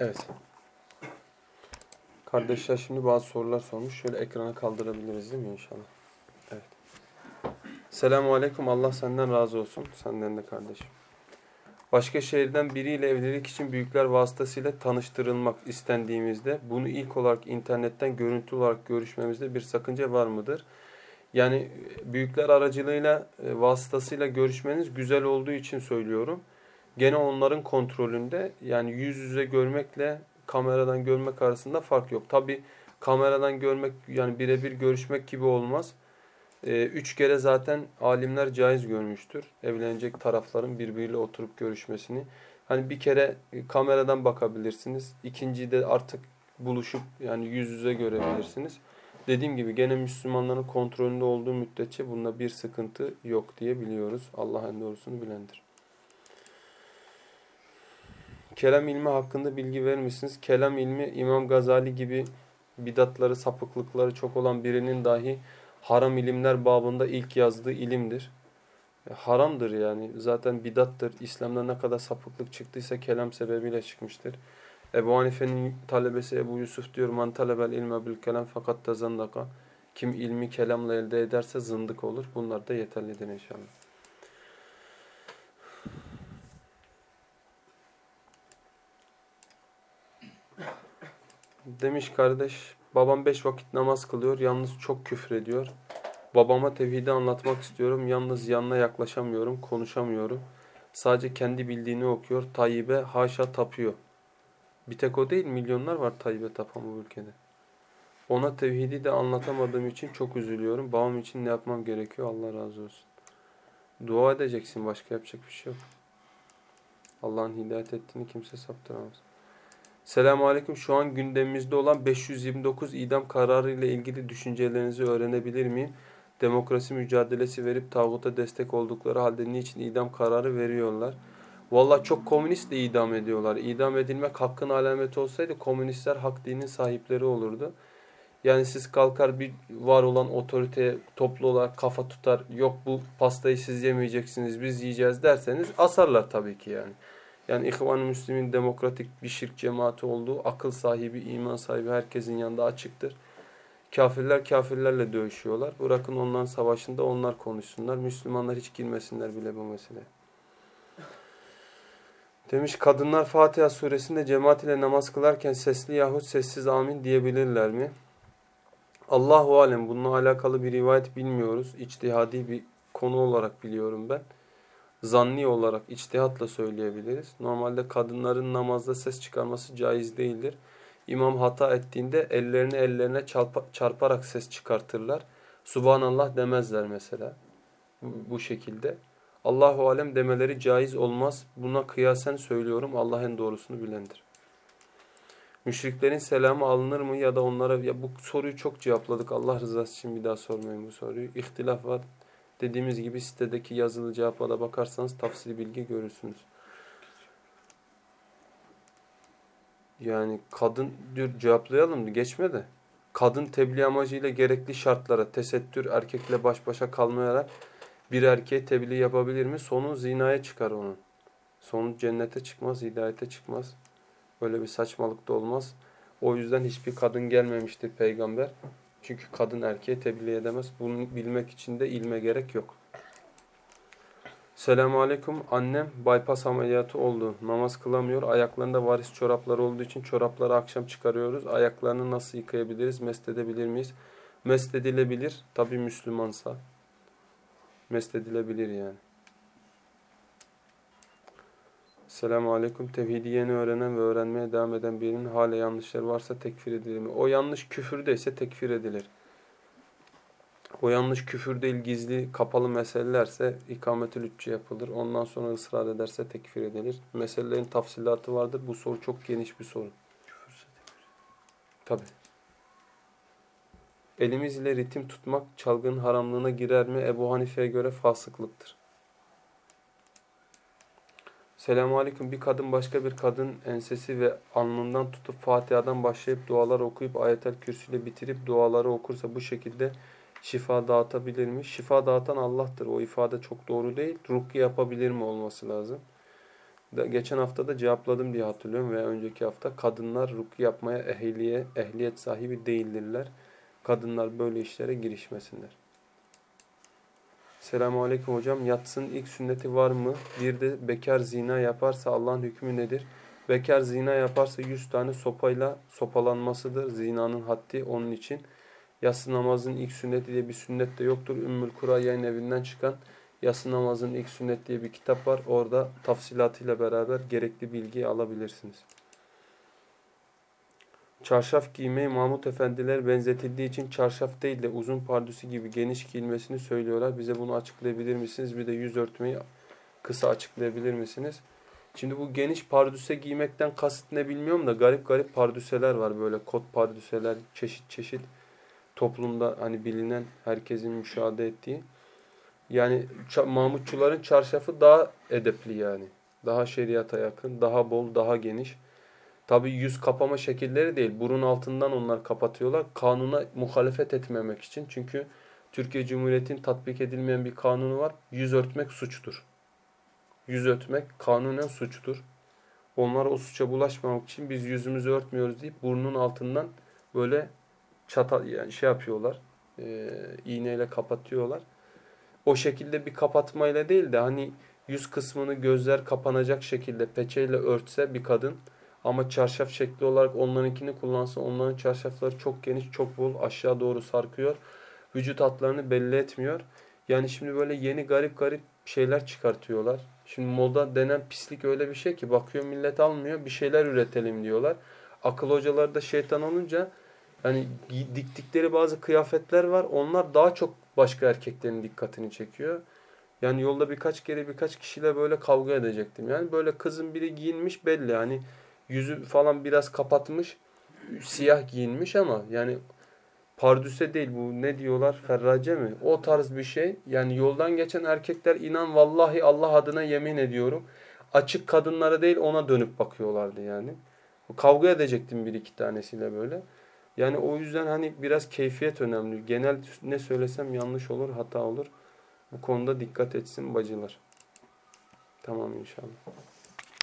Evet. Kardeşler şimdi bazı sorular sormuş. Şöyle ekrana kaldırabiliriz değil mi inşallah? Evet. Selamun Aleyküm. Allah senden razı olsun. Senden de kardeşim. Başka şehirden biriyle evlilik için büyükler vasıtasıyla tanıştırılmak istendiğimizde bunu ilk olarak internetten görüntü olarak görüşmemizde bir sakınca var mıdır? Yani büyükler aracılığıyla e, vasıtasıyla görüşmeniz güzel olduğu için söylüyorum. Gene onların kontrolünde yani yüz yüze görmekle kameradan görmek arasında fark yok. Tabi kameradan görmek yani birebir görüşmek gibi olmaz. Ee, üç kere zaten alimler caiz görmüştür. Evlenecek tarafların birbiriyle oturup görüşmesini. Hani bir kere e, kameradan bakabilirsiniz. İkinciyi de artık buluşup yani yüz yüze görebilirsiniz. Dediğim gibi gene Müslümanların kontrolünde olduğu müddetçe bunda bir sıkıntı yok diye biliyoruz. Allah en doğrusunu bilendir. Kelam ilmi hakkında bilgi verir misiniz? Kelam ilmi İmam Gazali gibi bidatları, sapıklıkları çok olan birinin dahi haram ilimler babında ilk yazdığı ilimdir. E, haramdır yani. Zaten bidattır. İslam'da ne kadar sapıklık çıktıysa kelam sebebiyle çıkmıştır. Ebu Hanife'nin talebesi Ebu Yusuf diyor man talebel ilme bil kelam fakat tezandaka. Kim ilmi kelamla elde ederse zındık olur. Bunlar da yeterlidir inşallah. Demiş kardeş, babam beş vakit namaz kılıyor, yalnız çok küfür ediyor. Babama tevhidi anlatmak istiyorum, yalnız yanına yaklaşamıyorum, konuşamıyorum. Sadece kendi bildiğini okuyor, Tayyip'e haşa tapıyor. Bir tek o değil, milyonlar var Tayyip'e tapan bu ülkede. Ona tevhidi de anlatamadığım için çok üzülüyorum. Babam için ne yapmam gerekiyor? Allah razı olsun. Dua edeceksin, başka yapacak bir şey yok. Allah'ın hidayet ettiğini kimse saptıramaz. Selamun Aleyküm. Şu an gündemimizde olan 529 idam kararı ile ilgili düşüncelerinizi öğrenebilir miyim? Demokrasi mücadelesi verip tağuta destek oldukları halde niçin idam kararı veriyorlar? Valla çok komünist de idam ediyorlar. İdam edilmek hakkın alameti olsaydı komünistler hak dinin sahipleri olurdu. Yani siz kalkar bir var olan otoriteye toplu olarak kafa tutar. Yok bu pastayı siz yemeyeceksiniz biz yiyeceğiz derseniz asarlar tabii ki yani. Yani İhvan-ı Müslim'in demokratik bir şirk cemaati olduğu, akıl sahibi, iman sahibi herkesin yanında açıktır. Kafirler kafirlerle dövüşüyorlar. Bırakın onların savaşında onlar konuşsunlar. Müslümanlar hiç girmesinler bile bu meseleye. Demiş kadınlar Fatiha suresinde cemaat ile namaz kılarken sesli yahut sessiz amin diyebilirler mi? Allahu alem bununla alakalı bir rivayet bilmiyoruz. İçtihadi bir konu olarak biliyorum ben zanni olarak içtihatla söyleyebiliriz. Normalde kadınların namazda ses çıkarması caiz değildir. İmam hata ettiğinde ellerini ellerine çarparak ses çıkartırlar. Subhanallah demezler mesela. Bu, şekilde. Allahu alem demeleri caiz olmaz. Buna kıyasen söylüyorum. Allah en doğrusunu bilendir. Müşriklerin selamı alınır mı ya da onlara ya bu soruyu çok cevapladık. Allah rızası için bir daha sormayın bu soruyu. İhtilaf var. Dediğimiz gibi sitedeki yazılı cevaplara bakarsanız tafsili bilgi görürsünüz. Yani kadın diyor cevaplayalım geçme de. Kadın tebliğ amacıyla gerekli şartlara tesettür erkekle baş başa kalmayarak bir erkeğe tebliğ yapabilir mi? Sonu zinaya çıkar onun. Sonu cennete çıkmaz, hidayete çıkmaz. Öyle bir saçmalık da olmaz. O yüzden hiçbir kadın gelmemiştir peygamber. Çünkü kadın erkeğe tebliğ edemez. Bunu bilmek için de ilme gerek yok. Selamun Aleyküm. Annem bypass ameliyatı oldu. Namaz kılamıyor. Ayaklarında varis çorapları olduğu için çorapları akşam çıkarıyoruz. Ayaklarını nasıl yıkayabiliriz? Mest edebilir miyiz? Mest edilebilir. Tabi Müslümansa. Mest edilebilir yani. Selamun Aleyküm. Tevhidi yeni öğrenen ve öğrenmeye devam eden birinin hala yanlışları varsa tekfir edilir mi? O yanlış küfürdeyse tekfir edilir. O yanlış küfür değil gizli kapalı meselelerse ikametül hüccü yapılır. Ondan sonra ısrar ederse tekfir edilir. Meselelerin tafsilatı vardır. Bu soru çok geniş bir soru. Küfürse tekfir. Tabi. Elimiz ile ritim tutmak çalgının haramlığına girer mi? Ebu Hanife'ye göre fasıklıktır. Selamun Aleyküm. Bir kadın başka bir kadın ensesi ve alnından tutup Fatiha'dan başlayıp dualar okuyup ayetel kürsüyle bitirip duaları okursa bu şekilde şifa dağıtabilir mi? Şifa dağıtan Allah'tır. O ifade çok doğru değil. Rukiye yapabilir mi olması lazım. Geçen hafta da cevapladım diye hatırlıyorum veya önceki hafta kadınlar rukiye yapmaya ehliye, ehliyet sahibi değildirler. Kadınlar böyle işlere girişmesinler. Selamun Aleyküm hocam. Yatsın ilk sünneti var mı? Bir de bekar zina yaparsa Allah'ın hükmü nedir? Bekar zina yaparsa 100 tane sopayla sopalanmasıdır. Zinanın haddi onun için. Yatsı namazın ilk sünneti diye bir sünnet de yoktur. Ümmül Kura yayın evinden çıkan Yatsı namazın ilk sünnet diye bir kitap var. Orada tafsilatıyla beraber gerekli bilgiyi alabilirsiniz. Çarşaf giymeyi Mahmut Efendiler benzetildiği için çarşaf değil de uzun pardüsü gibi geniş giyilmesini söylüyorlar. Bize bunu açıklayabilir misiniz? Bir de yüz örtmeyi kısa açıklayabilir misiniz? Şimdi bu geniş pardüse giymekten kasıt ne bilmiyorum da garip garip pardüseler var böyle kot pardüseler çeşit çeşit toplumda hani bilinen herkesin müşahede ettiği. Yani Mahmutçuların çarşafı daha edepli yani. Daha şeriata yakın, daha bol, daha geniş. Tabi yüz kapama şekilleri değil. Burun altından onlar kapatıyorlar. Kanuna muhalefet etmemek için. Çünkü Türkiye Cumhuriyeti'nin tatbik edilmeyen bir kanunu var. Yüz örtmek suçtur. Yüz örtmek kanunen suçtur. Onlar o suça bulaşmamak için biz yüzümüzü örtmüyoruz deyip burnun altından böyle çatal yani şey yapıyorlar. E, iğneyle kapatıyorlar. O şekilde bir kapatmayla değil de hani yüz kısmını gözler kapanacak şekilde peçeyle örtse bir kadın ama çarşaf şekli olarak onlarınkini kullansa onların çarşafları çok geniş, çok bol aşağı doğru sarkıyor. Vücut hatlarını belli etmiyor. Yani şimdi böyle yeni garip garip şeyler çıkartıyorlar. Şimdi moda denen pislik öyle bir şey ki bakıyor millet almıyor bir şeyler üretelim diyorlar. Akıl hocaları da şeytan olunca hani diktikleri bazı kıyafetler var. Onlar daha çok başka erkeklerin dikkatini çekiyor. Yani yolda birkaç kere birkaç kişiyle böyle kavga edecektim. Yani böyle kızın biri giyinmiş belli. Yani yüzü falan biraz kapatmış. Siyah giyinmiş ama yani pardüse değil bu ne diyorlar ferrace mi? O tarz bir şey. Yani yoldan geçen erkekler inan vallahi Allah adına yemin ediyorum. Açık kadınlara değil ona dönüp bakıyorlardı yani. Kavga edecektim bir iki tanesiyle böyle. Yani o yüzden hani biraz keyfiyet önemli. Genel ne söylesem yanlış olur, hata olur. Bu konuda dikkat etsin bacılar. Tamam inşallah.